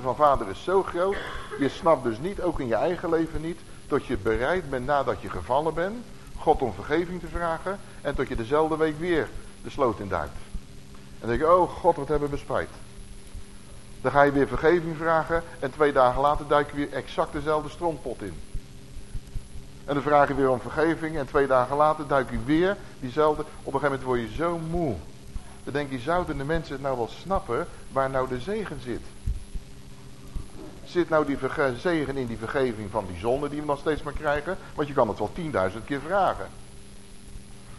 Van vader is zo groot. Je snapt dus niet, ook in je eigen leven niet, tot je bereid bent nadat je gevallen bent, God om vergeving te vragen. En tot je dezelfde week weer de sloot in duikt. En dan denk je, oh God, wat hebben we spijt. Dan ga je weer vergeving vragen en twee dagen later duik je weer exact dezelfde strompot in. En dan vraag je weer om vergeving en twee dagen later duik je weer diezelfde. Op een gegeven moment word je zo moe. Dan denk je, zouden de mensen het nou wel snappen waar nou de zegen zit? Zit nou die zegen in die vergeving van die zonde die we nog steeds maar krijgen? Want je kan het wel tienduizend keer vragen.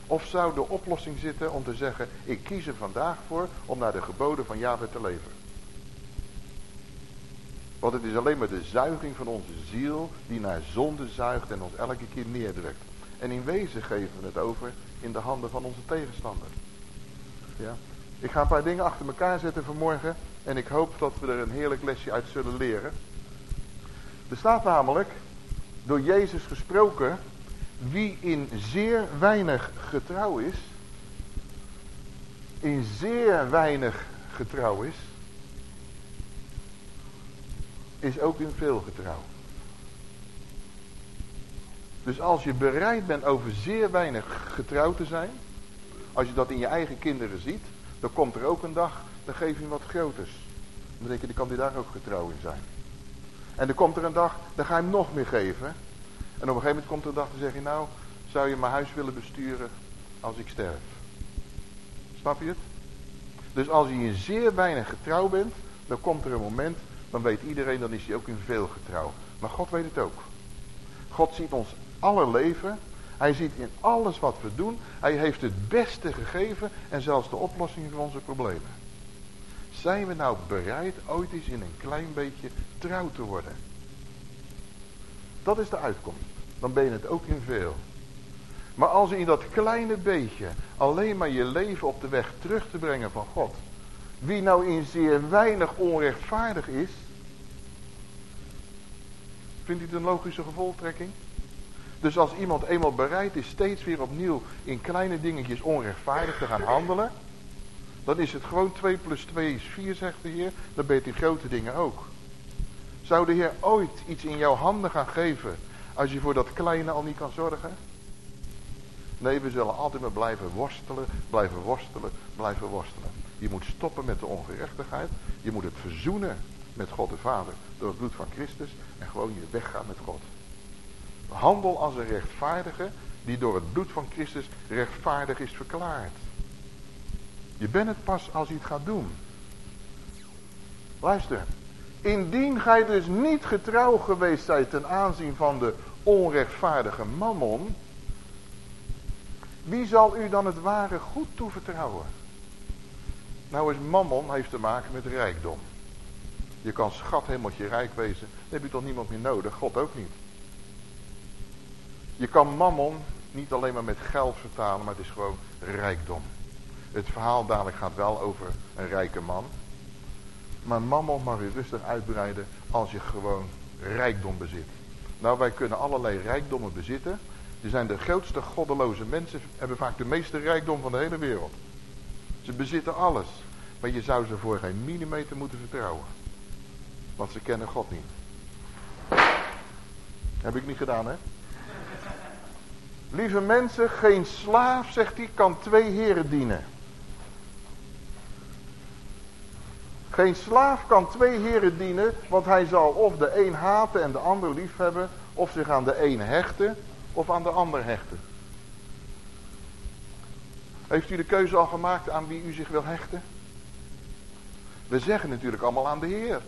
Of zou de oplossing zitten om te zeggen, ik kies er vandaag voor om naar de geboden van Yahweh te leven. Want het is alleen maar de zuiging van onze ziel die naar zonde zuigt en ons elke keer neerdrukt. En in wezen geven we het over in de handen van onze tegenstander. Ja. Ik ga een paar dingen achter elkaar zetten vanmorgen. En ik hoop dat we er een heerlijk lesje uit zullen leren. Er staat namelijk, door Jezus gesproken, wie in zeer weinig getrouw is, in zeer weinig getrouw is, is ook in veel getrouw. Dus als je bereid bent over zeer weinig getrouw te zijn, als je dat in je eigen kinderen ziet, dan komt er ook een dag, dan geef je wat groters. Dan denk je, die kan die daar ook getrouw in zijn. En dan komt er een dag, dan ga je hem nog meer geven. En op een gegeven moment komt er een dag, dan zeg je, nou, zou je mijn huis willen besturen als ik sterf? Snap je het? Dus als je in zeer weinig getrouw bent, dan komt er een moment, dan weet iedereen, dan is hij ook in veel getrouw. Maar God weet het ook. God ziet ons alle leven. Hij ziet in alles wat we doen. Hij heeft het beste gegeven en zelfs de oplossing van onze problemen. Zijn we nou bereid ooit eens in een klein beetje trouw te worden? Dat is de uitkomst. Dan ben je het ook in veel. Maar als je in dat kleine beetje alleen maar je leven op de weg terug te brengen van God. Wie nou in zeer weinig onrechtvaardig is. Vindt u het een logische gevolgtrekking? Dus als iemand eenmaal bereid is steeds weer opnieuw in kleine dingetjes onrechtvaardig te gaan handelen. Dan is het gewoon 2 plus 2 is 4 zegt de Heer. Dan ben je in grote dingen ook. Zou de Heer ooit iets in jouw handen gaan geven als je voor dat kleine al niet kan zorgen? Nee, we zullen altijd maar blijven worstelen, blijven worstelen, blijven worstelen. Je moet stoppen met de ongerechtigheid. Je moet het verzoenen met God de Vader door het bloed van Christus en gewoon je weggaan met God. Handel als een rechtvaardige die door het bloed van Christus rechtvaardig is verklaard. Je bent het pas als je het gaat doen. Luister. Indien gij dus niet getrouw geweest zijt ten aanzien van de onrechtvaardige mammon. Wie zal u dan het ware goed toevertrouwen? Nou is mammon heeft te maken met rijkdom. Je kan schat hemeltje rijk wezen. Heb je toch niemand meer nodig. God ook niet. Je kan mammon niet alleen maar met geld vertalen. Maar het is gewoon rijkdom. Het verhaal dadelijk gaat wel over een rijke man. Maar mammon mag je rustig uitbreiden als je gewoon rijkdom bezit. Nou, wij kunnen allerlei rijkdommen bezitten. Die zijn de grootste goddeloze mensen, hebben vaak de meeste rijkdom van de hele wereld. Ze bezitten alles. Maar je zou ze voor geen millimeter moeten vertrouwen. Want ze kennen God niet. Heb ik niet gedaan, hè? Lieve mensen, geen slaaf, zegt hij, kan twee heren dienen. Geen slaaf kan twee heren dienen, want hij zal of de een haten en de ander liefhebben, of zich aan de een hechten, of aan de ander hechten. Heeft u de keuze al gemaakt aan wie u zich wil hechten? We zeggen natuurlijk allemaal aan de Heer.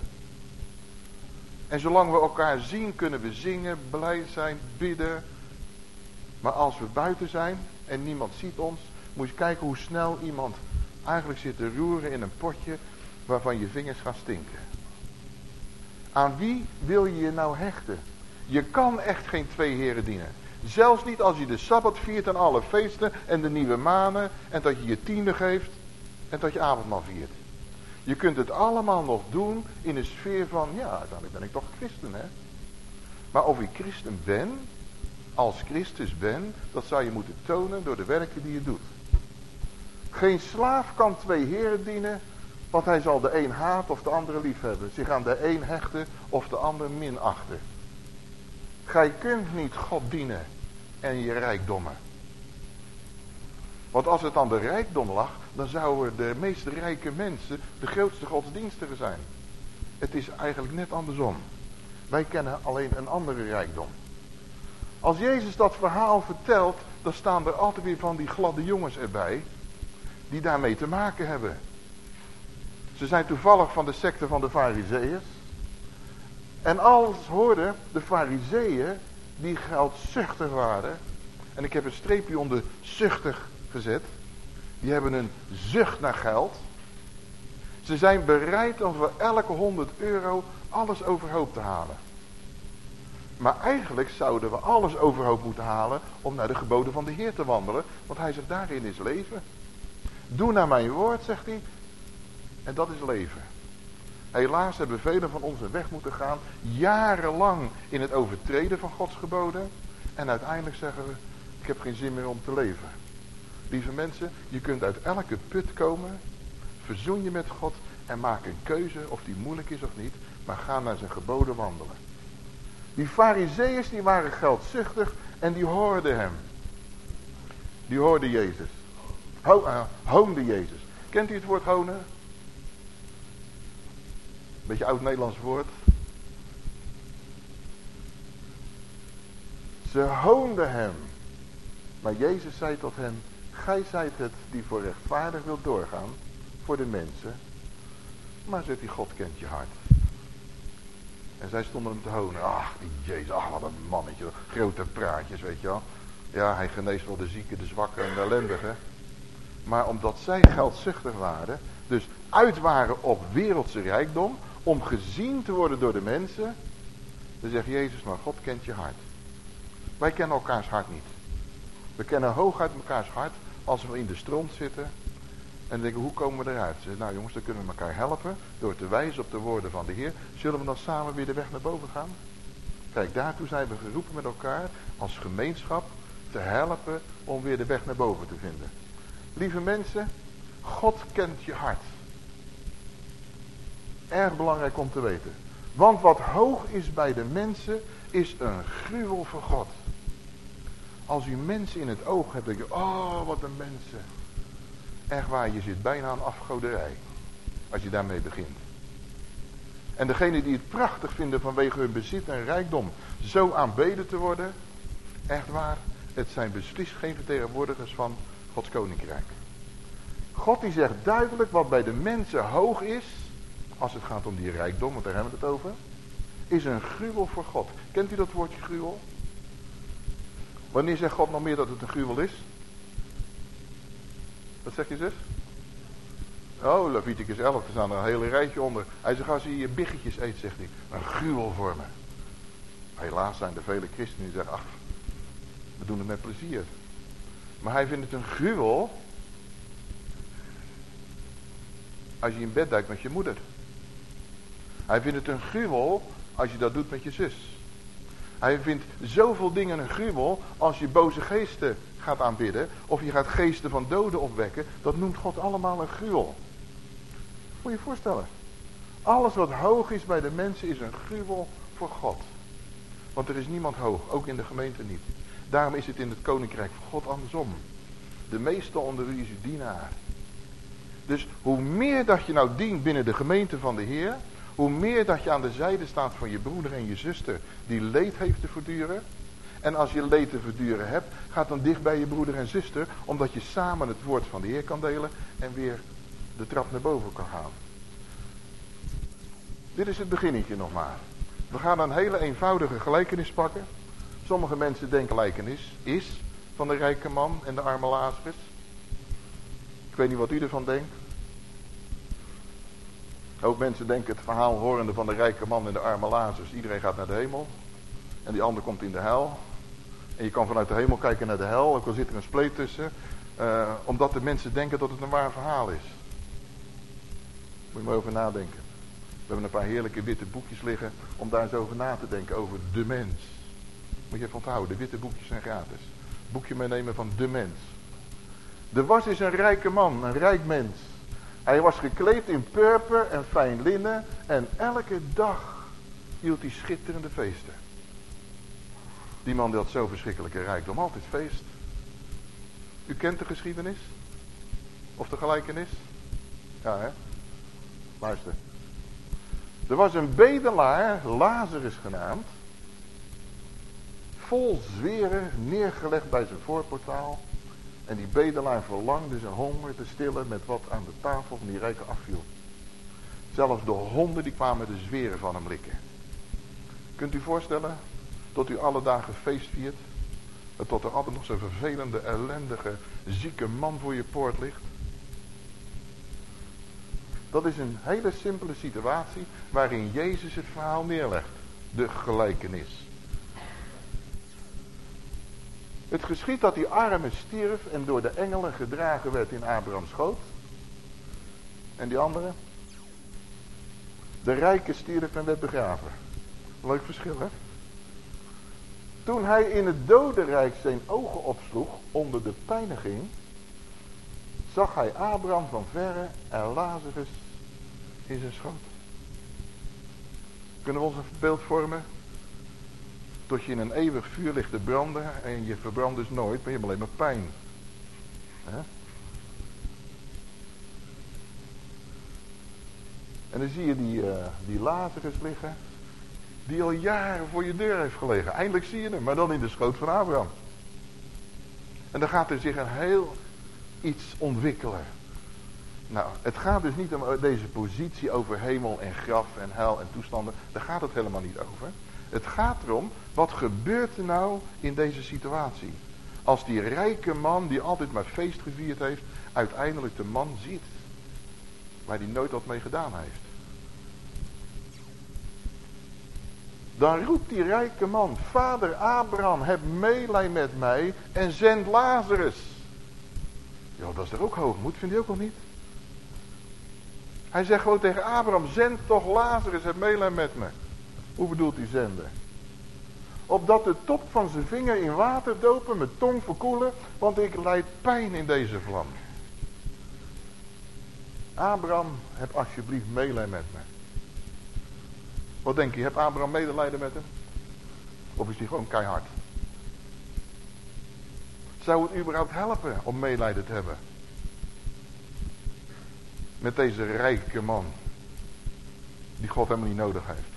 En zolang we elkaar zien, kunnen we zingen, blij zijn, bidden. Maar als we buiten zijn en niemand ziet ons, moet je kijken hoe snel iemand eigenlijk zit te roeren in een potje waarvan je vingers gaan stinken. Aan wie wil je je nou hechten? Je kan echt geen twee heren dienen. Zelfs niet als je de Sabbat viert en alle feesten en de nieuwe manen en dat je je tiende geeft en dat je avondmaal viert. Je kunt het allemaal nog doen in een sfeer van, ja, dan ben ik toch christen, hè. Maar of je christen bent, als Christus bent, dat zou je moeten tonen door de werken die je doet. Geen slaaf kan twee heren dienen, Want hij zal de een haat of de andere lief hebben. Zich aan de een hechten of de ander minachten. Gij kunt niet God dienen en je rijkdommen. Want als het aan de rijkdom lag, dan zouden de meest rijke mensen de grootste godsdienstigen zijn. Het is eigenlijk net andersom. Wij kennen alleen een andere rijkdom. Als Jezus dat verhaal vertelt, dan staan er altijd weer van die gladde jongens erbij, die daarmee te maken hebben. Ze zijn toevallig van de secte van de fariseeërs. En als hoorden de fariseeën, die geldzuchtig waren, en ik heb een streepje onder zuchtig gezet, die hebben een zucht naar geld. Ze zijn bereid om voor elke 100 euro alles overhoop te halen. Maar eigenlijk zouden we alles overhoop moeten halen om naar de geboden van de Heer te wandelen. Want hij zegt daarin is leven. Doe naar mijn woord, zegt hij. En dat is leven. Helaas hebben velen van ons een weg moeten gaan. Jarenlang in het overtreden van Gods geboden. En uiteindelijk zeggen we, ik heb geen zin meer om te leven. Lieve mensen, je kunt uit elke put komen. Verzoen je met God en maak een keuze of die moeilijk is of niet. Maar ga naar zijn geboden wandelen. Die fariseeërs die waren geldzuchtig en die hoorden hem. Die hoorden Jezus. Ho, hoonde Jezus. Kent u het woord honen? Beetje oud-Nederlands woord. Ze hoonden hem. Maar Jezus zei tot hem, gij zijt het die voor rechtvaardig wilt doorgaan voor de mensen. Maar zegt hij, God kent je hart. En zij stonden hem te honen. Ach, die Jezus, ach wat een mannetje. Grote praatjes, weet je wel. Ja, hij geneest wel de zieken, de zwakken en de ellendigen. Maar omdat zij geldzuchtig waren, dus uit waren op wereldse rijkdom, om gezien te worden door de mensen, dan zegt Jezus, maar God kent je hart. Wij kennen elkaars hart niet. We kennen hooguit elkaars hart als we in de stront zitten en denken, hoe komen we eruit? Ze nou jongens, dan kunnen we elkaar helpen door te wijzen op de woorden van de Heer. Zullen we dan samen weer de weg naar boven gaan? Kijk, daartoe zijn we geroepen met elkaar als gemeenschap te helpen om weer de weg naar boven te vinden. Lieve mensen, God kent je hart. Erg belangrijk om te weten. Want wat hoog is bij de mensen, is een gruwel voor God. Als u mensen in het oog hebt, denk je, oh wat een mensen. Echt waar, je zit bijna aan afgoderij. Als je daarmee begint. En degene die het prachtig vinden vanwege hun bezit en rijkdom zo aanbeden te worden. Echt waar, het zijn beslist geen vertegenwoordigers van Gods koninkrijk. God die zegt duidelijk wat bij de mensen hoog is. Als het gaat om die rijkdom, want daar hebben we het over. Is een gruwel voor God. Kent u dat woordje gruwel? Wanneer zegt God nog meer dat het een gruwel is? Wat zegt je zus? Oh, Leviticus 11, er staan er een hele rijtje onder. Hij zegt, als je je biggetjes eet, zegt hij, een gruwel voor me. Helaas zijn er vele christenen die zeggen, ach, we doen het met plezier. Maar hij vindt het een gruwel als je in bed duikt met je moeder. Hij vindt het een gruwel als je dat doet met je zus. Hij vindt zoveel dingen een gruwel als je boze geesten gaat aanbidden. Of je gaat geesten van doden opwekken. Dat noemt God allemaal een gruwel. Moet je je voorstellen. Alles wat hoog is bij de mensen is een gruwel voor God. Want er is niemand hoog, ook in de gemeente niet. Daarom is het in het koninkrijk van God andersom. De meeste onder u is uw dienaar. Dus hoe meer dat je nou dient binnen de gemeente van de Heer, hoe meer dat je aan de zijde staat van je broeder en je zuster die leed heeft te verduren. En als je leed te verduren hebt, ga dan dicht bij je broeder en zuster, omdat je samen het woord van de Heer kan delen en weer de trap naar boven kan gaan. Dit is het beginnetje nog maar. We gaan een hele eenvoudige gelijkenis pakken. Sommige mensen denken gelijkenis is van de rijke man en de arme Lazarus. Ik weet niet wat u ervan denkt. Ook mensen denken het verhaal horende van de rijke man en de arme Lazarus. Iedereen gaat naar de hemel. En die ander komt in de hel. En je kan vanuit de hemel kijken naar de hel. Ook al zit er een spleet tussen. Uh, omdat de mensen denken dat het een waar verhaal is. Moet je maar over nadenken. We hebben een paar heerlijke witte boekjes liggen. Om daar eens over na te denken. Over de mens. Moet je even onthouden. De witte boekjes zijn gratis. Boekje meenemen van de mens. De was is een rijke man. Een rijk mens. Hij was gekleed in purper en fijn linnen en elke dag hield hij schitterende feesten. Die man had zo verschrikkelijke rijkdom, altijd feest. U kent de geschiedenis? Of de gelijkenis? Ja, hè? Luister. Er was een bedelaar, Lazarus genaamd, vol zweren neergelegd bij zijn voorportaal. En die bedelaar verlangde zijn honger te stillen met wat aan de tafel van die rijke afviel. Zelfs de honden die kwamen de zweren van hem likken. Kunt u voorstellen dat u alle dagen feest viert? En tot er altijd nog zo'n vervelende, ellendige, zieke man voor je poort ligt? Dat is een hele simpele situatie waarin Jezus het verhaal neerlegt. De gelijkenis. Het geschiet dat die arme stierf en door de engelen gedragen werd in Abraham's schoot. En die andere? De rijke stierf en werd begraven. Leuk verschil hè? Toen hij in het dodenrijk zijn ogen opsloeg onder de pijniging, zag hij Abraham van verre en Lazarus in zijn schoot. Kunnen we ons een beeld vormen? Tot je in een eeuwig vuur ligt te branden en je verbrandt dus nooit, maar je hebt alleen maar pijn. En dan zie je die, uh, die Lazarus liggen, die al jaren voor je deur heeft gelegen. Eindelijk zie je hem, maar dan in de schoot van Abraham. En dan gaat er zich een heel iets ontwikkelen. Nou, het gaat dus niet om deze positie over hemel en graf en hel en toestanden. Daar gaat het helemaal niet over. Het gaat erom, wat gebeurt er nou in deze situatie? Als die rijke man, die altijd maar feest gevierd heeft, uiteindelijk de man ziet waar hij nooit wat mee gedaan heeft. Dan roept die rijke man, vader Abraham, heb meelij met mij en zend Lazarus. Ja, dat is er ook hoogmoed, vindt hij ook al niet? Hij zegt gewoon tegen Abraham, zend toch Lazarus, heb meelij met me. Hoe bedoelt hij zenden? Opdat de top van zijn vinger in water dopen, mijn tong verkoelen, want ik leid pijn in deze vlam. Abraham, heb alsjeblieft meelij met me. Wat denk je, heb Abraham medelijden met hem? Of is hij gewoon keihard? Zou het überhaupt helpen om medelijden te hebben? Met deze rijke man. Die God helemaal niet nodig heeft.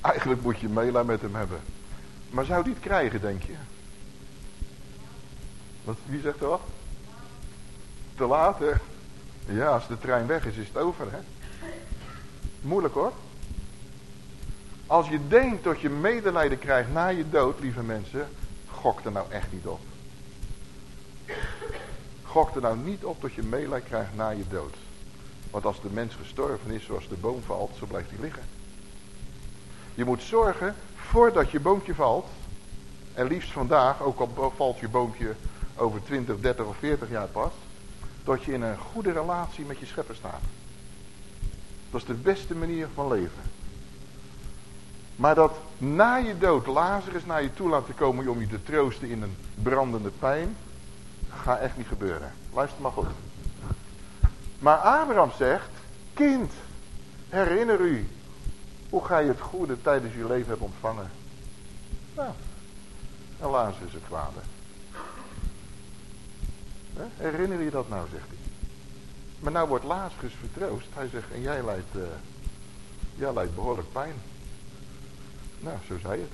Eigenlijk moet je medelijden met hem hebben. Maar zou die het krijgen, denk je? Wat, wie zegt wat? Te laat? Ja, als de trein weg is, is het over, hè? Moeilijk hoor. Als je denkt dat je medelijden krijgt na je dood, lieve mensen, gok er nou echt niet op. Gok er nou niet op dat je medelijden krijgt na je dood. Want als de mens gestorven is zoals de boom valt, zo blijft hij liggen. Je moet zorgen, voordat je boompje valt, en liefst vandaag, ook al valt je boompje over 20, 30 of 40 jaar pas, dat je in een goede relatie met je schepper staat. Dat is de beste manier van leven. Maar dat na je dood Lazarus naar je toe laten komen om je te troosten in een brandende pijn, gaat echt niet gebeuren. Luister maar goed. Maar Abraham zegt, kind, herinner u hoe gij het goede tijdens je leven hebt ontvangen. Nou, en Lazarus het kwade. Herinner je dat nou, zegt hij. Maar nou wordt Lazarus vertroost. Hij zegt, en jij lijdt, uh, jij lijdt behoorlijk pijn. Nou, zo zei het.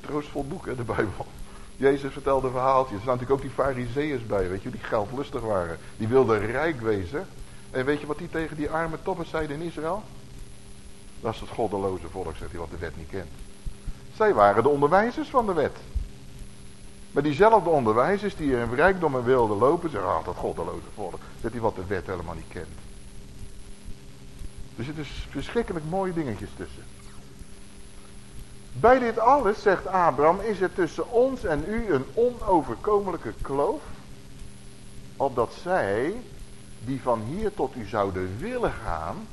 Troostvol boek, hè, de Bijbel. Jezus vertelde verhaaltjes. Er staan natuurlijk ook die fariseeërs bij, weet je, die geldlustig waren. Die wilden rijk wezen. En weet je wat die tegen die arme toppers zeiden in Israël? Dat is het goddeloze volk, zegt hij, wat de wet niet kent. Zij waren de onderwijzers van de wet. Maar diezelfde onderwijzers die in rijkdommen wilden lopen, zeggen, ah, dat goddeloze volk. Zegt hij wat de wet helemaal niet kent. Het is verschrikkelijk mooie dingetjes tussen. Bij dit alles, zegt Abraham, is er tussen ons en u een onoverkomelijke kloof. Opdat zij, die van hier tot u zouden willen gaan,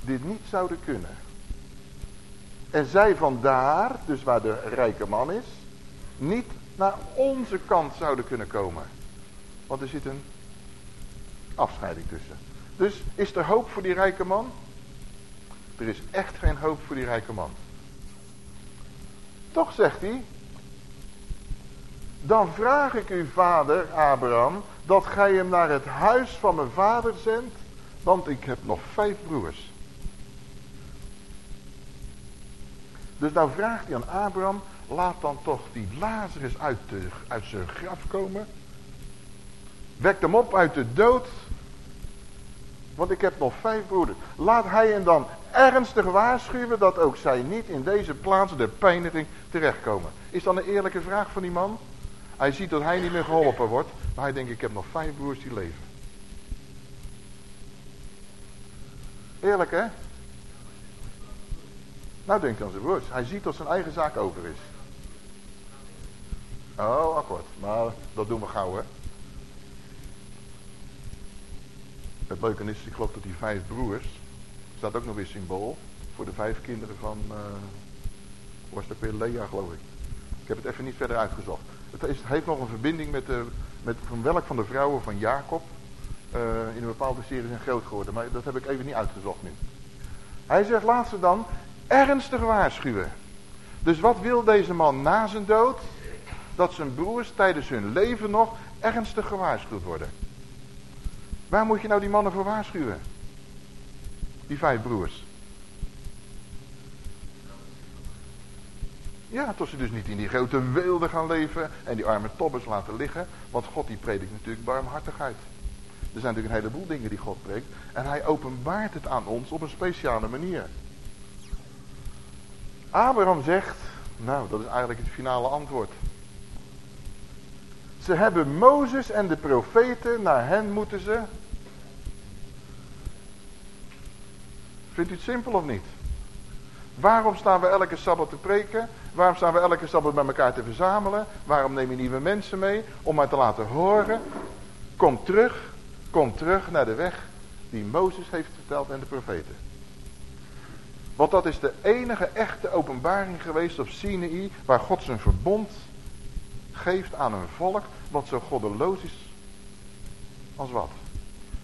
dit niet zouden kunnen. En zij vandaar, dus waar de rijke man is, niet naar onze kant zouden kunnen komen. Want er zit een afscheiding tussen. Dus is er hoop voor die rijke man? Er is echt geen hoop voor die rijke man. Toch zegt hij, dan vraag ik u vader Abraham dat gij hem naar het huis van mijn vader zendt, want ik heb nog vijf broers. Dus nou vraagt hij aan Abraham, laat dan toch die Lazarus uit, de, uit zijn graf komen. Wek hem op uit de dood. Want ik heb nog vijf broeders. Laat hij hem dan ernstig waarschuwen dat ook zij niet in deze plaats der pijniging terechtkomen. Is dan een eerlijke vraag van die man? Hij ziet dat hij niet meer geholpen wordt. Maar hij denkt, ik heb nog vijf broers die leven. Eerlijk hè? Nou denkt aan zijn broers. Hij ziet dat zijn eigen zaak over is. Oh, akkoord. Maar dat doen we gauw hè. Het leuke is, ik geloof dat die vijf broers, staat ook nog weer symbool voor de vijf kinderen van, uh, was dat weer Lea geloof ik. Ik heb het even niet verder uitgezocht. Het, is, heeft nog een verbinding met, de, met van welk van de vrouwen van Jacob uh, in een bepaalde serie zijn groot geworden. Maar dat heb ik even niet uitgezocht nu. Hij zegt, laat ze dan ernstig waarschuwen. Dus wat wil deze man na zijn dood? Dat zijn broers tijdens hun leven nog ernstig gewaarschuwd worden. Waar moet je nou die mannen voor waarschuwen? Die vijf broers. Ja, tot ze dus niet in die grote weelde gaan leven en die arme tobbers laten liggen. Want God die predikt natuurlijk barmhartigheid. Er zijn natuurlijk een heleboel dingen die God preekt. En hij openbaart het aan ons op een speciale manier. Abraham zegt, nou dat is eigenlijk het finale antwoord. Ze hebben Mozes en de profeten, naar hen moeten ze. Vindt u het simpel of niet? Waarom staan we elke Sabbat te preken? Waarom staan we elke Sabbat bij elkaar te verzamelen? Waarom neem je nieuwe mensen mee? Om maar te laten horen. Kom terug, kom terug naar de weg die Mozes heeft verteld en de profeten. Want dat is de enige echte openbaring geweest op Sinai, waar God zijn verbond geeft aan een volk wat zo goddeloos is als wat.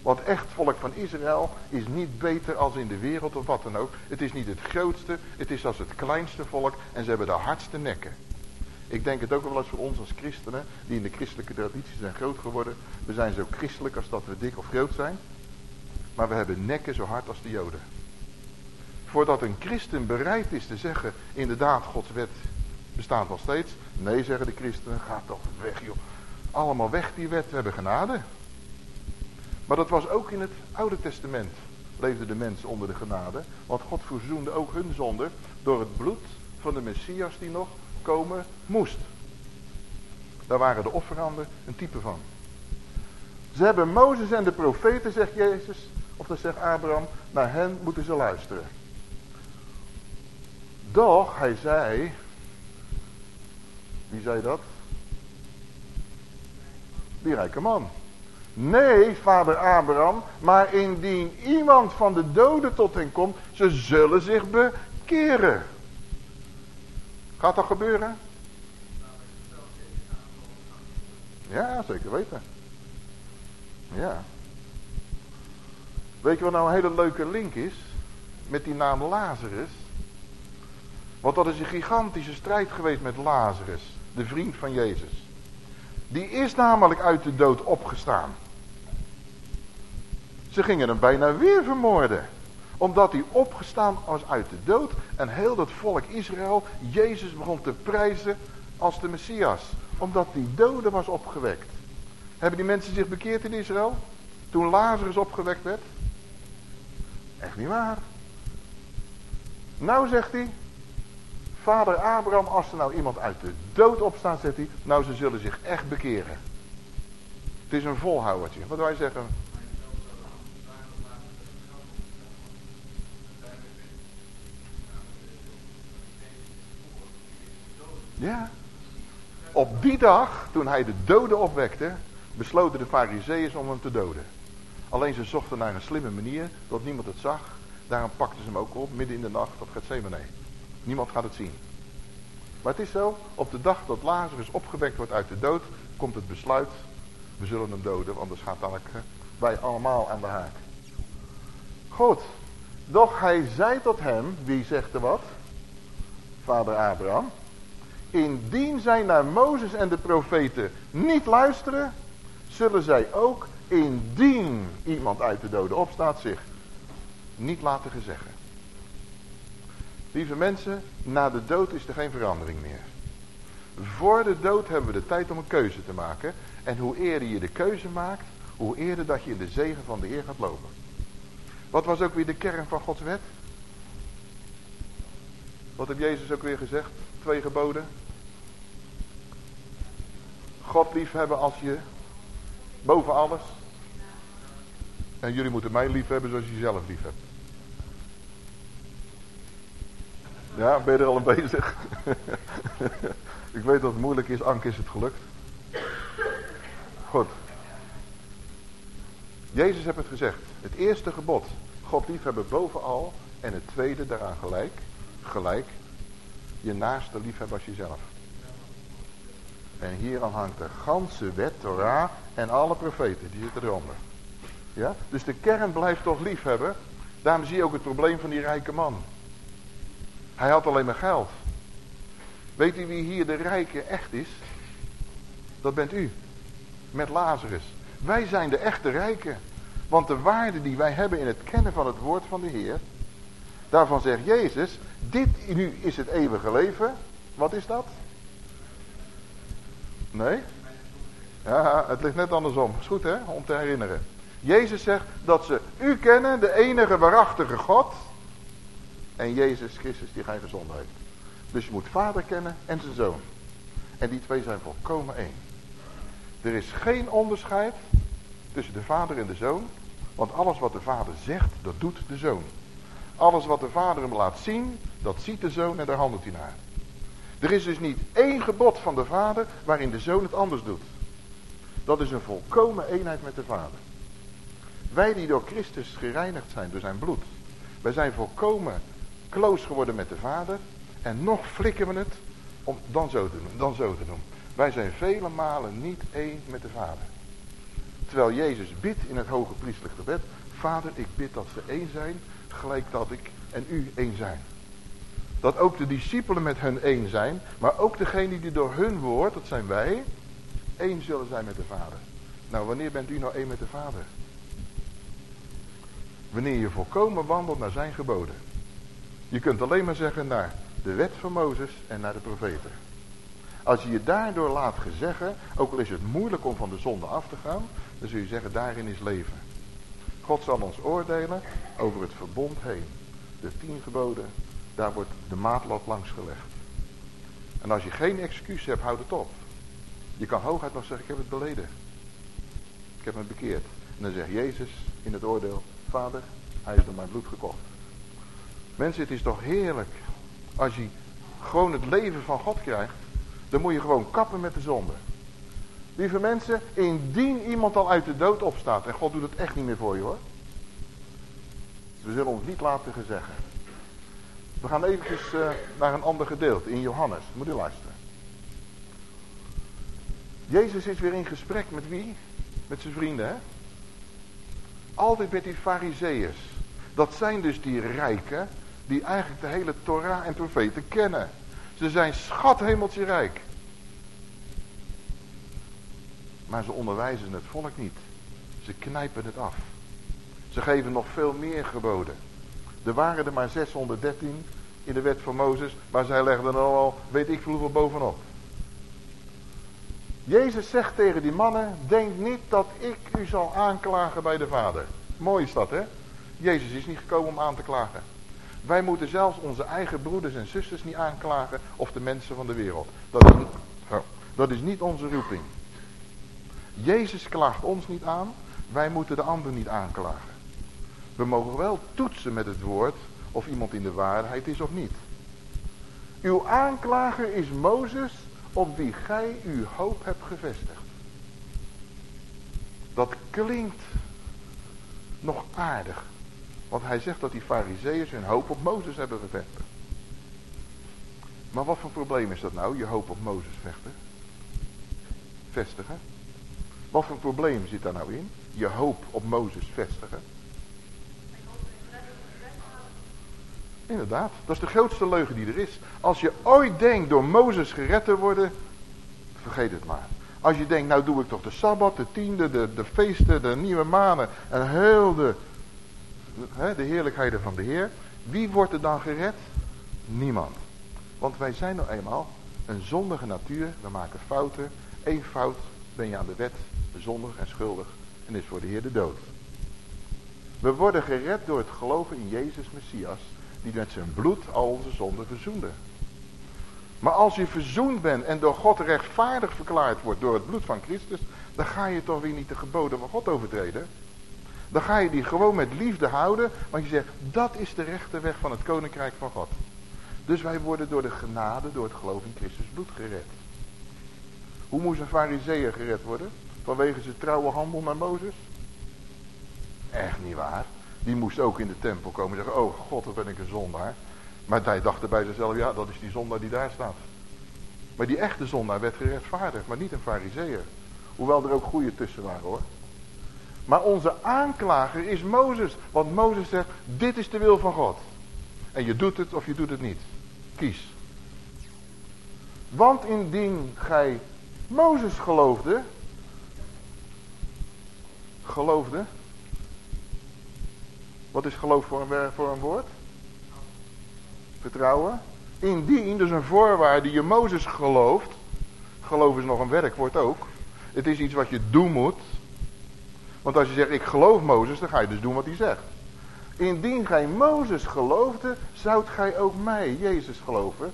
Want echt volk van Israël is niet beter als in de wereld of wat dan ook. Het is niet het grootste, het is als het kleinste volk en ze hebben de hardste nekken. Ik denk het ook wel eens voor ons als christenen, die in de christelijke traditie zijn groot geworden. We zijn zo christelijk als dat we dik of groot zijn. Maar we hebben nekken zo hard als de joden. Voordat een christen bereid is te zeggen, inderdaad, Gods wet bestaat nog steeds. Nee, zeggen de christenen, ga toch weg joh. Allemaal weg die wet, we hebben genade. Maar dat was ook in het Oude Testament. Leefden de mensen onder de genade. Want God verzoende ook hun zonde door het bloed van de Messias die nog komen moest. Daar waren de offeranden een type van. Ze hebben Mozes en de profeten, zegt Jezus, of dat zegt Abraham, naar hen moeten ze luisteren. Doch, hij zei, wie zei dat? Die rijke man. Nee, vader Abraham, maar indien iemand van de doden tot hen komt, ze zullen zich bekeren. Gaat dat gebeuren? Ja, zeker weten. Ja. Weet je wat nou een hele leuke link is? Met die naam Lazarus. Want dat is een gigantische strijd geweest met Lazarus, de vriend van Jezus. Die is namelijk uit de dood opgestaan. Ze gingen hem bijna weer vermoorden. Omdat hij opgestaan was uit de dood. En heel dat volk Israël Jezus begon te prijzen als de Messias. Omdat die dode was opgewekt. Hebben die mensen zich bekeerd in Israël? Toen Lazarus opgewekt werd? Echt niet waar. Nou zegt hij, Vader Abraham, als er nou iemand uit de dood opstaat, zegt hij, nou ze zullen zich echt bekeren. Het is een volhouwertje. Wat wij zeggen, Ja. Op die dag, toen hij de doden opwekte, besloten de fariseeërs om hem te doden. Alleen ze zochten naar een slimme manier, dat niemand het zag. Daarom pakten ze hem ook op, midden in de nacht op Gethsemane. Niemand gaat het zien. Maar het is zo, op de dag dat Lazarus opgewekt wordt uit de dood, komt het besluit, we zullen hem doden, anders gaat dadelijk wij allemaal aan de haak. Goed, doch hij zei tot hem, wie zegt er wat? Vader Abraham. Indien zij naar Mozes en de profeten niet luisteren, zullen zij ook, indien iemand uit de doden opstaat, zich niet laten gezeggen. Lieve mensen, na de dood is er geen verandering meer. Voor de dood hebben we de tijd om een keuze te maken. En hoe eerder je de keuze maakt, hoe eerder dat je in de zegen van de Heer gaat lopen. Wat was ook weer de kern van Gods wet? Wat heeft Jezus ook weer gezegd? Twee geboden. God lief hebben als je boven alles. En jullie moeten mij lief hebben zoals je jezelf lief hebt. Ja, ben je er al een bezig? Ik weet dat het moeilijk is. Anke is het gelukt. Goed. Jezus heeft het gezegd. Het eerste gebod. God liefhebben bovenal. En het tweede daaraan gelijk. Gelijk. Je naaste liefhebben als jezelf. En hier aan hangt de ganse wet, Torah en alle profeten. Die zitten eronder. Ja? Dus de kern blijft toch liefhebben. Daarom zie je ook het probleem van die rijke man. Hij had alleen maar geld. Weet u wie hier de rijke echt is? Dat bent u. Met Lazarus. Wij zijn de echte rijken. Want de waarde die wij hebben in het kennen van het woord van de Heer. Daarvan zegt Jezus. Dit nu is het eeuwige leven. Wat is dat? Nee? Ja, het ligt net andersom. Is goed hè, om te herinneren. Jezus zegt dat ze u kennen, de enige waarachtige God. En Jezus Christus die gij gezonden heeft. Dus je moet vader kennen en zijn zoon. En die twee zijn volkomen één. Er is geen onderscheid tussen de vader en de zoon. Want alles wat de vader zegt, dat doet de zoon. Alles wat de vader hem laat zien, dat ziet de zoon en daar handelt hij naar. Er is dus niet één gebod van de vader waarin de zoon het anders doet. Dat is een volkomen eenheid met de vader. Wij die door Christus gereinigd zijn door zijn bloed. Wij zijn volkomen close geworden met de vader. En nog flikken we het om dan zo te doen, dan zo te doen. Wij zijn vele malen niet één met de vader. Terwijl Jezus bidt in het hoge priestelijk gebed. Vader, ik bid dat ze één zijn, gelijk dat ik en u één zijn. Dat ook de discipelen met hun één zijn, maar ook degene die door hun woord, dat zijn wij, één zullen zijn met de Vader. Nou, wanneer bent u nou één met de Vader? Wanneer je volkomen wandelt naar zijn geboden. Je kunt alleen maar zeggen naar de wet van Mozes en naar de profeten. Als je je daardoor laat gezeggen, ook al is het moeilijk om van de zonde af te gaan, dan zul je zeggen, daarin is leven. God zal ons oordelen over het verbond heen. De tien geboden, daar wordt de maatlat langs gelegd. En als je geen excuus hebt, houd het op. Je kan hooguit nog zeggen, ik heb het beleden. Ik heb me bekeerd. En dan zegt Jezus in het oordeel, vader, hij is door mijn bloed gekocht. Mensen, het is toch heerlijk als je gewoon het leven van God krijgt. Dan moet je gewoon kappen met de zonde. Lieve mensen, indien iemand al uit de dood opstaat, en God doet het echt niet meer voor je hoor. We zullen ons niet laten gezeggen. We gaan eventjes uh, naar een ander gedeelte in Johannes. Moet u luisteren. Jezus is weer in gesprek met wie? Met zijn vrienden hè. Altijd met die fariseeërs. Dat zijn dus die rijken die eigenlijk de hele Torah en profeten kennen. Ze zijn schathemeltje rijk. Maar ze onderwijzen het volk niet. Ze knijpen het af. Ze geven nog veel meer geboden. Er waren er maar 613 in de wet van Mozes, maar zij legden er al weet ik veel hoeveel bovenop. Jezus zegt tegen die mannen, denk niet dat ik u zal aanklagen bij de Vader. Mooi is dat hè? Jezus is niet gekomen om aan te klagen. Wij moeten zelfs onze eigen broeders en zusters niet aanklagen of de mensen van de wereld. Dat is, niet, dat is niet onze roeping. Jezus klaagt ons niet aan, wij moeten de ander niet aanklagen. We mogen wel toetsen met het woord of iemand in de waarheid is of niet. Uw aanklager is Mozes op wie gij uw hoop hebt gevestigd. Dat klinkt nog aardig. Want hij zegt dat die fariseeërs hun hoop op Mozes hebben gevestigd. Maar wat voor probleem is dat nou? Je hoop op Mozes vechten? Vestigen? Wat voor probleem zit daar nou in? Je hoop op Mozes vestigen? Inderdaad, dat is de grootste leugen die er is. Als je ooit denkt door Mozes gered te worden, vergeet het maar. Als je denkt, nou doe ik toch de Sabbat, de tiende, de, de feesten, de nieuwe manen en heel de, de heerlijkheden van de Heer. Wie wordt er dan gered? Niemand. Want wij zijn nou eenmaal een zondige natuur. We maken fouten. Eén fout ben je aan de wet zondig en schuldig. En is voor de Heer de dood. We worden gered door het geloven in Jezus Messias. Die met zijn bloed al onze zonden verzoende. Maar als je verzoend bent en door God rechtvaardig verklaard wordt door het bloed van Christus. Dan ga je toch weer niet de geboden van God overtreden. Dan ga je die gewoon met liefde houden. Want je zegt, dat is de rechte weg van het koninkrijk van God. Dus wij worden door de genade, door het geloof in Christus bloed gered. Hoe moest een fariseer gered worden? Vanwege zijn trouwe handel naar Mozes? Echt niet waar. Die moest ook in de tempel komen en zeggen, oh god, wat ben ik een zondaar. Maar hij dacht bij zichzelf, ja, dat is die zondaar die daar staat. Maar die echte zondaar werd gerechtvaardigd, maar niet een fariseer. Hoewel er ook goede tussen waren hoor. Maar onze aanklager is Mozes. Want Mozes zegt, dit is de wil van God. En je doet het of je doet het niet. Kies. Want indien gij Mozes geloofde. Geloofde. Wat is geloof voor een, voor een woord? Vertrouwen. Indien, dus een voorwaarde, je Mozes gelooft. Geloof is nog een werkwoord ook. Het is iets wat je doen moet. Want als je zegt, ik geloof Mozes, dan ga je dus doen wat hij zegt. Indien gij Mozes geloofde, zoudt gij ook mij, Jezus, geloven.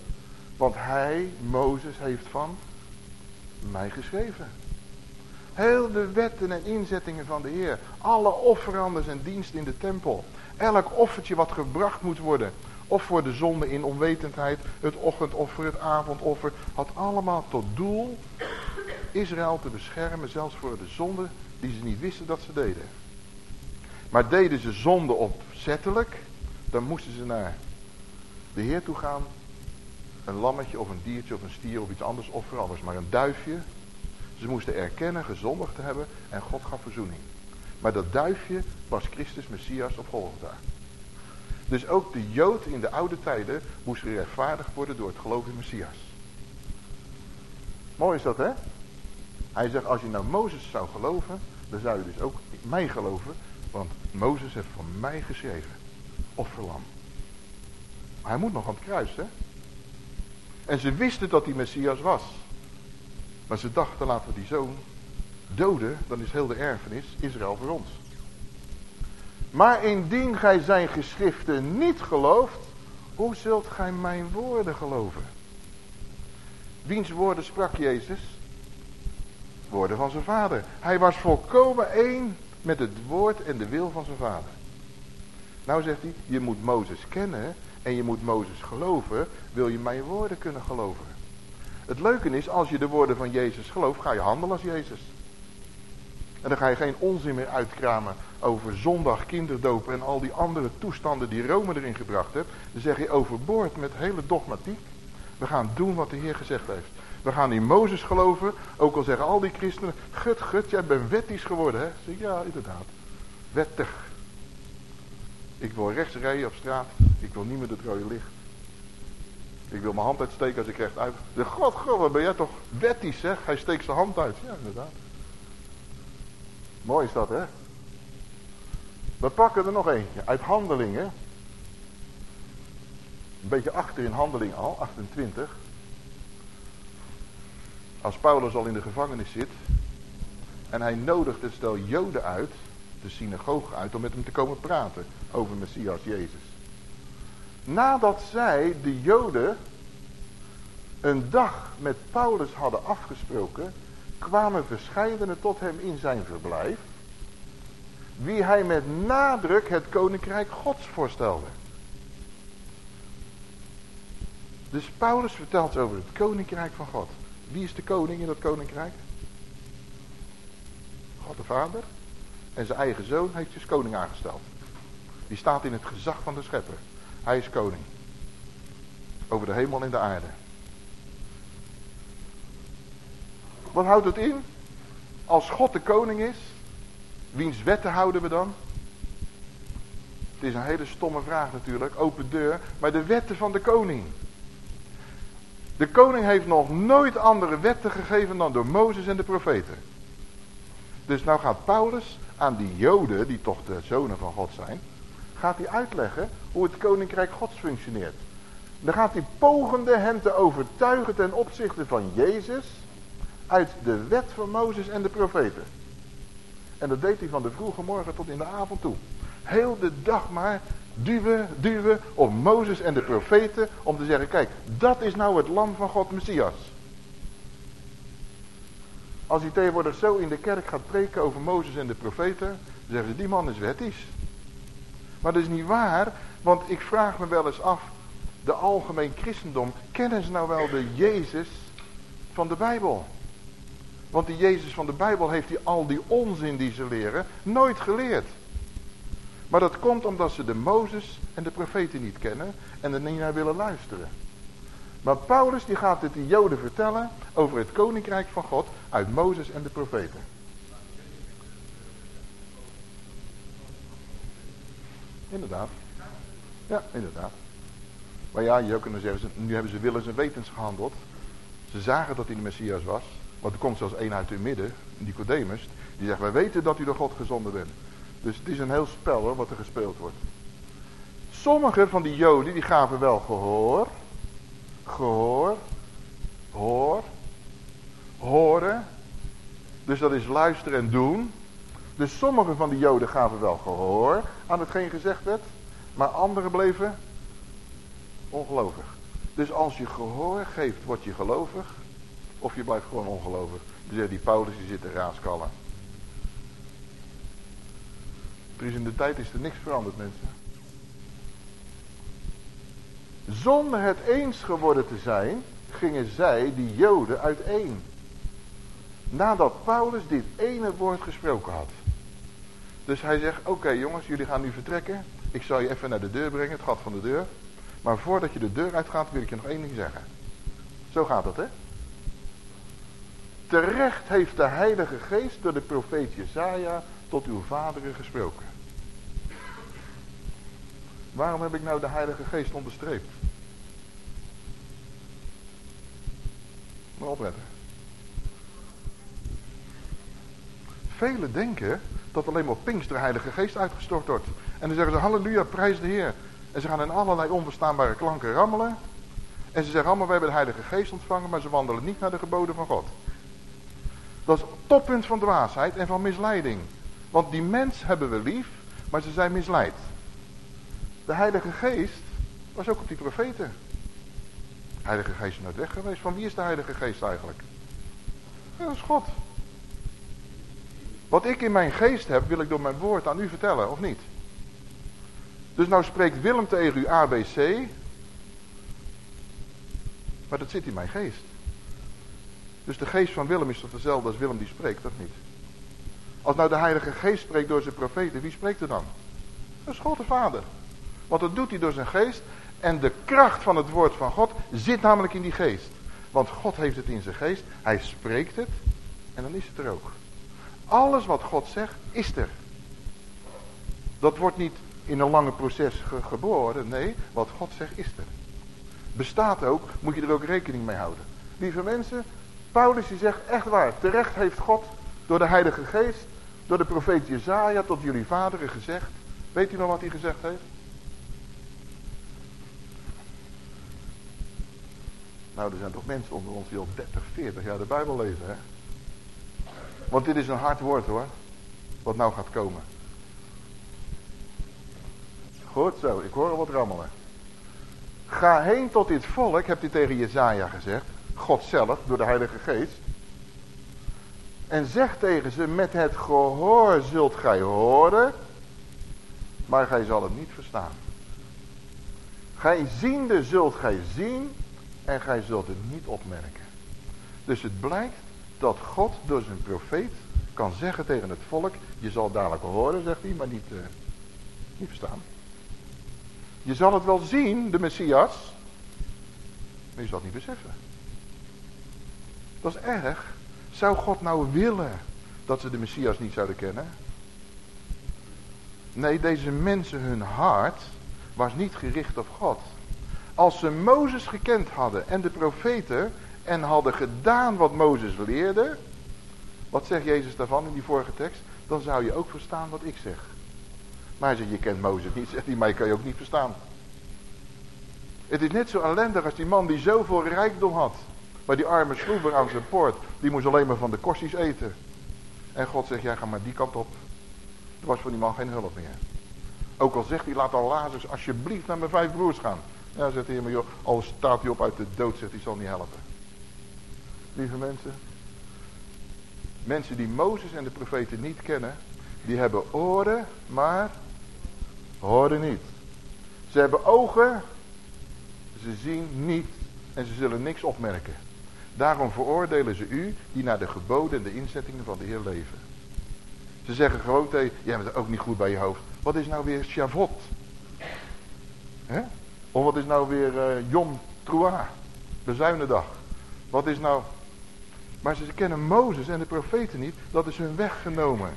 Want hij, Mozes, heeft van mij geschreven. Heel de wetten en inzettingen van de Heer. Alle offerandes en diensten in de tempel. Elk offertje wat gebracht moet worden. Of voor de zonde in onwetendheid. Het ochtendoffer, het avondoffer. Had allemaal tot doel Israël te beschermen. Zelfs voor de zonde die ze niet wisten dat ze deden. Maar deden ze zonde opzettelijk. Dan moesten ze naar de Heer toe gaan. Een lammetje of een diertje of een stier of iets anders offeren. Anders maar een duifje. Ze moesten erkennen gezondigd te hebben en God gaf verzoening. Maar dat duifje was Christus Messias op Golgotha. Dus ook de Jood in de oude tijden moest gerechtvaardigd worden door het geloof in Messias. Mooi is dat hè? Hij zegt als je nou Mozes zou geloven, dan zou je dus ook mij geloven. Want Mozes heeft van mij geschreven. Offerlam. Hij moet nog aan het kruis hè? En ze wisten dat hij Messias was. Maar ze dachten, laten we die zoon doden, dan is heel de erfenis Israël voor ons. Maar indien gij zijn geschriften niet gelooft, hoe zult gij mijn woorden geloven? Wiens woorden sprak Jezus? Woorden van zijn vader. Hij was volkomen één met het woord en de wil van zijn vader. Nou zegt hij, je moet Mozes kennen en je moet Mozes geloven, wil je mijn woorden kunnen geloven. Het leuke is, als je de woorden van Jezus gelooft, ga je handelen als Jezus. En dan ga je geen onzin meer uitkramen over zondag, kinderdoop en al die andere toestanden die Rome erin gebracht heeft. Dan zeg je overboord met hele dogmatiek. We gaan doen wat de Heer gezegd heeft. We gaan in Mozes geloven, ook al zeggen al die christenen, gut, gut, jij bent wettisch geworden, hè? Zeg, ja, inderdaad. Wettig. Ik wil rechts rijden op straat, ik wil niet meer het rode licht. Ik wil mijn hand uitsteken als ik recht uit. De God, God, wat ben jij toch wettisch zeg. Hij steekt zijn hand uit. Ja, inderdaad. Mooi is dat, hè? We pakken er nog eentje. Uit handelingen. Een beetje achter in handeling al, 28. Als Paulus al in de gevangenis zit. En hij nodigt het stel joden uit. De synagoge uit om met hem te komen praten. Over Messias Jezus. Nadat zij, de Joden, een dag met Paulus hadden afgesproken, kwamen verscheidenen tot hem in zijn verblijf, wie hij met nadruk het koninkrijk gods voorstelde. Dus Paulus vertelt over het koninkrijk van God. Wie is de koning in dat koninkrijk? God de Vader. En zijn eigen zoon heeft dus koning aangesteld. Die staat in het gezag van de schepper. Hij is koning. Over de hemel en de aarde. Wat houdt het in? Als God de koning is, wiens wetten houden we dan? Het is een hele stomme vraag natuurlijk, open deur, maar de wetten van de koning. De koning heeft nog nooit andere wetten gegeven dan door Mozes en de profeten. Dus nou gaat Paulus aan die joden, die toch de zonen van God zijn, gaat hij uitleggen hoe het koninkrijk gods functioneert. Dan gaat hij pogende hen te overtuigen ten opzichte van Jezus uit de wet van Mozes en de profeten. En dat deed hij van de vroege morgen tot in de avond toe. Heel de dag maar duwen, duwen op Mozes en de profeten om te zeggen, kijk, dat is nou het lam van God, Messias. Als hij tegenwoordig zo in de kerk gaat preken over Mozes en de profeten, dan zeggen ze, die man is wettisch. Maar dat is niet waar, want ik vraag me wel eens af, de algemeen christendom, kennen ze nou wel de Jezus van de Bijbel? Want die Jezus van de Bijbel heeft die, al die onzin die ze leren nooit geleerd. Maar dat komt omdat ze de Mozes en de profeten niet kennen en er niet naar willen luisteren. Maar Paulus die gaat het de Joden vertellen over het koninkrijk van God uit Mozes en de profeten. Inderdaad. Ja, inderdaad. Maar ja, je kunnen zeggen, nu hebben ze willens en wetens gehandeld. Ze zagen dat hij de Messias was. Want er komt zelfs één uit hun midden, Nicodemus. Die zegt, wij weten dat u door God gezonden bent. Dus het is een heel spel hoor, wat er gespeeld wordt. Sommige van die joden, die gaven wel gehoor. Gehoor. Hoor. Horen. Dus dat is luisteren en doen. Dus sommige van die joden gaven wel gehoor aan hetgeen gezegd werd. Maar anderen bleven ongelovig. Dus als je gehoor geeft, word je gelovig. Of je blijft gewoon ongelovig. Dus die Paulus die zit te raaskallen. Dus in de tijd is er niks veranderd mensen. Zonder het eens geworden te zijn, gingen zij, die joden, uiteen. Nadat Paulus dit ene woord gesproken had. Dus hij zegt, oké jongens, jullie gaan nu vertrekken. Ik zal je even naar de deur brengen, het gat van de deur. Maar voordat je de deur uitgaat, wil ik je nog één ding zeggen. Zo gaat het, hè? Terecht heeft de Heilige Geest door de profeet Jezaja tot uw vaderen gesproken. Waarom heb ik nou de Heilige Geest onderstreept? Maar opletten. Velen denken dat alleen maar op Pinkster de Heilige Geest uitgestort wordt. En dan zeggen ze halleluja, prijs de Heer. En ze gaan in allerlei onverstaanbare klanken rammelen. En ze zeggen allemaal, we hebben de Heilige Geest ontvangen, maar ze wandelen niet naar de geboden van God. Dat is toppunt van dwaasheid en van misleiding. Want die mens hebben we lief, maar ze zijn misleid. De Heilige Geest was ook op die profeten. De Heilige Geest is nooit weg geweest. Van wie is de Heilige Geest eigenlijk? dat is God. Wat ik in mijn geest heb, wil ik door mijn woord aan u vertellen, of niet? Dus nou spreekt Willem tegen u ABC. Maar dat zit in mijn geest. Dus de geest van Willem is toch dezelfde als Willem die spreekt, dat niet? Als nou de Heilige Geest spreekt door zijn profeten, wie spreekt er dan? Dat is God de Vader. Want dat doet hij door zijn geest. En de kracht van het woord van God zit namelijk in die geest. Want God heeft het in zijn geest. Hij spreekt het. En dan is het er ook. Alles wat God zegt, is er. Dat wordt niet in een lange proces geboren. Nee, wat God zegt, is er. Bestaat ook, moet je er ook rekening mee houden. Lieve mensen, Paulus die zegt echt waar. Terecht heeft God door de Heilige Geest, door de profeet Jezaja tot jullie vaderen gezegd. Weet u nog wat hij gezegd heeft? Nou, er zijn toch mensen onder ons die al 30, 40 jaar de Bijbel lezen, hè? Want dit is een hard woord, hoor. Wat nou gaat komen. Goed zo, ik hoor al wat rammelen. Ga heen tot dit volk, hebt hij tegen Jezaja gezegd. God zelf, door de Heilige Geest. En zeg tegen ze, met het gehoor zult gij horen, maar gij zal het niet verstaan. Gij ziende zult gij zien, en gij zult het niet opmerken. Dus het blijkt dat God door zijn profeet kan zeggen tegen het volk, je zal dadelijk horen, zegt hij, maar niet, uh, niet verstaan. Je zal het wel zien, de Messias, maar je zal het niet beseffen. Dat is erg. Zou God nou willen dat ze de Messias niet zouden kennen? Nee, deze mensen, hun hart was niet gericht op God. Als ze Mozes gekend hadden en de profeten en hadden gedaan wat Mozes leerde, wat zegt Jezus daarvan in die vorige tekst? Dan zou je ook verstaan wat ik zeg. Maar hij zegt, je kent Mozes niet, zegt hij, mij kan je ook niet verstaan. Het is net zo ellendig als die man die zoveel rijkdom had. Maar die arme schroever aan zijn poort, die moest alleen maar van de kostjes eten. En God zegt, jij ga maar die kant op. Er was voor die man geen hulp meer. Ook al zegt hij, laat al Lazarus alsjeblieft naar mijn vijf broers gaan. Ja, zegt hij, maar joh, al staat hij op uit de dood, zegt hij, zal niet helpen. Lieve mensen. Mensen die Mozes en de profeten niet kennen, die hebben oren, maar horen niet. Ze hebben ogen, ze zien niet en ze zullen niks opmerken. Daarom veroordelen ze u die naar de geboden en de inzettingen van de Heer leven. Ze zeggen gewoon tegen, jij bent ook niet goed bij je hoofd. Wat is nou weer Shavot? Hè? Of wat is nou weer uh, Yom Truah? Bezuinendag. Wat is nou... Maar ze kennen Mozes en de profeten niet. Dat is hun weggenomen.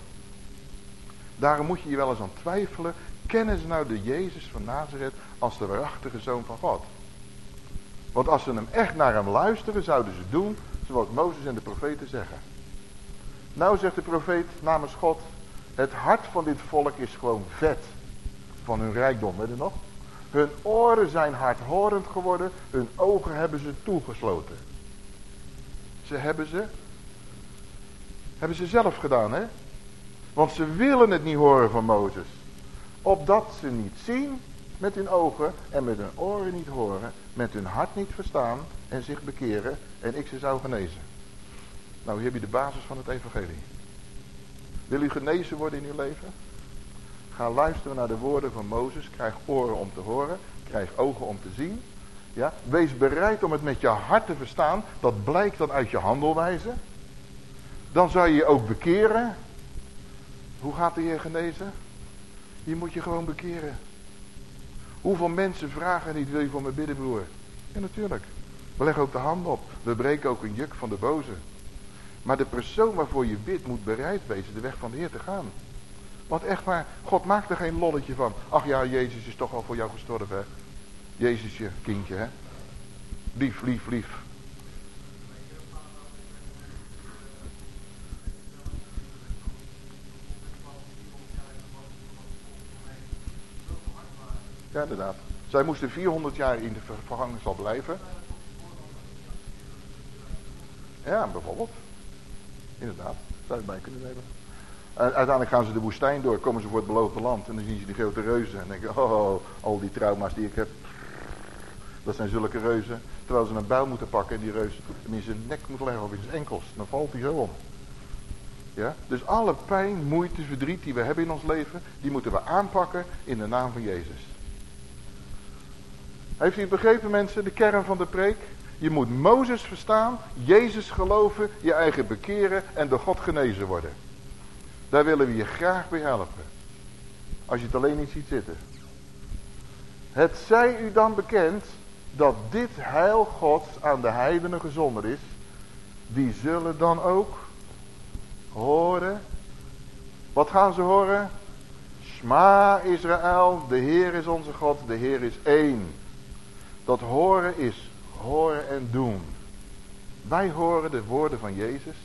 Daarom moet je je wel eens aan twijfelen. Kennen ze nou de Jezus van Nazareth als de waarachtige Zoon van God? Want als ze hem echt naar hem luisteren, zouden ze doen zoals Mozes en de profeten zeggen. Nou zegt de profeet namens God, het hart van dit volk is gewoon vet van hun rijkdom, weet je nog? Hun oren zijn hardhorend geworden, hun ogen hebben ze toegesloten. Ze hebben ze, hebben ze zelf gedaan, hè? Want ze willen het niet horen van Mozes. Opdat ze niet zien met hun ogen en met hun oren niet horen, met hun hart niet verstaan en zich bekeren en ik ze zou genezen. Nou, hier heb je de basis van het evangelie. Wil u genezen worden in uw leven? Ga luisteren naar de woorden van Mozes. Krijg oren om te horen. Krijg ogen om te zien. Ja? Wees bereid om het met je hart te verstaan. Dat blijkt dan uit je handelwijze. Dan zou je je ook bekeren. Hoe gaat de Heer genezen? Je moet je gewoon bekeren. Hoeveel mensen vragen niet, wil je voor me bidden broer? Ja natuurlijk. We leggen ook de hand op. We breken ook een juk van de boze. Maar de persoon waarvoor je bidt moet bereid wezen de weg van de Heer te gaan. Want echt waar, God maakt er geen lolletje van. Ach ja, Jezus is toch al voor jou gestorven. Jezus je kindje, hè? Lief, lief, lief. Ja, inderdaad. Zij moesten 400 jaar in de vervangenschap blijven. Ja, bijvoorbeeld. Inderdaad, zou je bij kunnen nemen. Uiteindelijk gaan ze de woestijn door, komen ze voor het beloofde land. En dan zien ze die grote reuzen. En denken, oh, al die trauma's die ik heb. Dat zijn zulke reuzen. Terwijl ze een bijl moeten pakken en die reus in zijn nek moeten leggen of in zijn enkels. Dan valt hij zo om. Ja? Dus alle pijn, moeite, verdriet die we hebben in ons leven, die moeten we aanpakken in de naam van Jezus. Heeft u het begrepen mensen, de kern van de preek? Je moet Mozes verstaan, Jezus geloven, je eigen bekeren en door God genezen worden. Daar willen we je graag bij helpen. Als je het alleen niet ziet zitten. Het zij u dan bekend dat dit heil Gods aan de heidenen gezonden is. Die zullen dan ook horen. Wat gaan ze horen? Sma Israël, de Heer is onze God, de Heer is één. Dat horen is horen en doen. Wij horen de woorden van Jezus.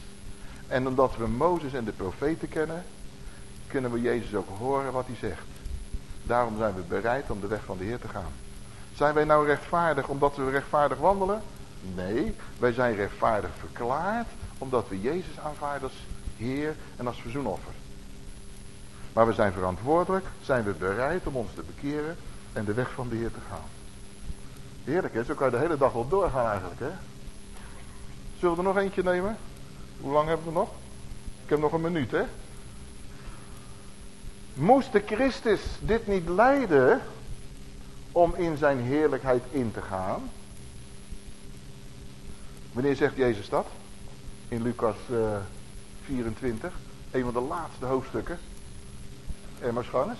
En omdat we Mozes en de profeten kennen, kunnen we Jezus ook horen wat hij zegt. Daarom zijn we bereid om de weg van de Heer te gaan. Zijn wij nou rechtvaardig omdat we rechtvaardig wandelen? Nee, wij zijn rechtvaardig verklaard omdat we Jezus aanvaarden als Heer en als verzoenoffer. Maar we zijn verantwoordelijk, zijn we bereid om ons te bekeren en de weg van de Heer te gaan. Heerlijk hè, zo kan je de hele dag wel doorgaan eigenlijk hè. Zullen we er nog eentje nemen? Hoe lang hebben we nog? Ik heb nog een minuut hè. Moest de Christus dit niet leiden om in zijn heerlijkheid in te gaan? Wanneer zegt Jezus dat? In Lucas uh, eh, 24, een van de laatste hoofdstukken. Emmausgangers.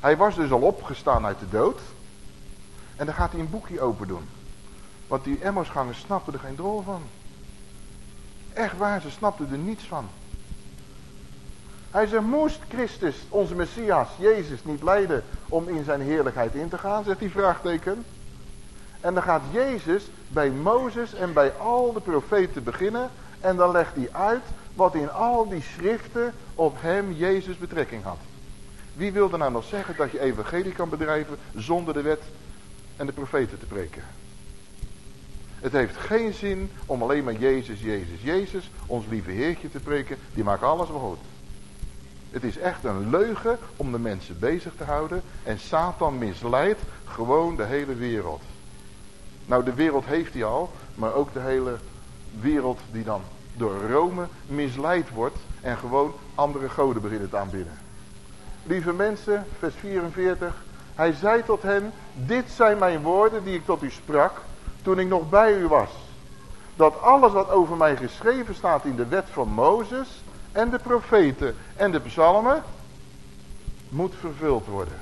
Hij was dus al opgestaan uit de dood. En dan gaat hij een boekje open doen. Want die Emmausgangers snapten er geen drol van. Echt waar, ze snapten er niets van. Hij zei, moest Christus, onze Messias, Jezus, niet lijden om in zijn heerlijkheid in te gaan? Zegt die vraagteken. En dan gaat Jezus bij Mozes en bij al de profeten beginnen. En dan legt hij uit wat in al die schriften op hem, Jezus, betrekking had. Wie wilde nou nog zeggen dat je evangelie kan bedrijven zonder de wet en de profeten te preken? Het heeft geen zin om alleen maar Jezus, Jezus, Jezus, ons lieve Heertje te preken. Die maakt alles goed. Het is echt een leugen om de mensen bezig te houden. En Satan misleidt gewoon de hele wereld. Nou, de wereld heeft hij al, maar ook de hele wereld die dan door Rome misleid wordt en gewoon andere goden beginnen te aanbidden. Lieve mensen, vers 44. Hij zei tot hen, dit zijn mijn woorden die ik tot u sprak toen ik nog bij u was. Dat alles wat over mij geschreven staat in de wet van Mozes en de profeten en de psalmen moet vervuld worden.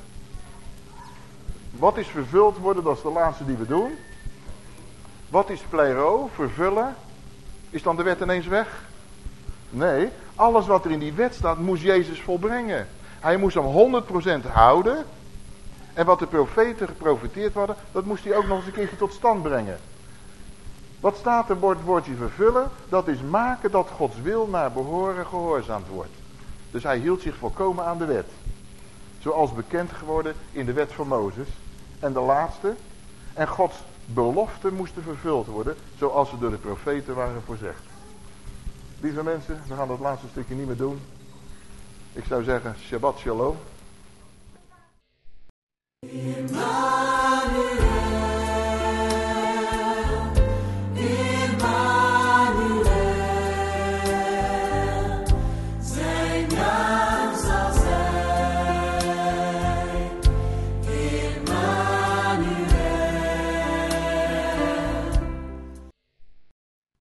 Wat is vervuld worden, dat is de laatste die we doen. Wat is plero, vervullen? Is dan de wet ineens weg? Nee, alles wat er in die wet staat moest Jezus volbrengen. Hij moest hem 100% houden. En wat de profeten geprofiteerd hadden, dat moest hij ook nog eens een keertje tot stand brengen. Wat staat er woord, woordje vervullen? Dat is maken dat Gods wil naar behoren gehoorzaamd wordt. Dus hij hield zich volkomen aan de wet. Zoals bekend geworden in de wet van Mozes. En de laatste. En Gods beloften moesten vervuld worden. Zoals ze door de profeten waren voorzegd. Lieve mensen, we gaan dat laatste stukje niet meer doen. Ik zou zeggen, Shabbat Shalom. Emmanuel.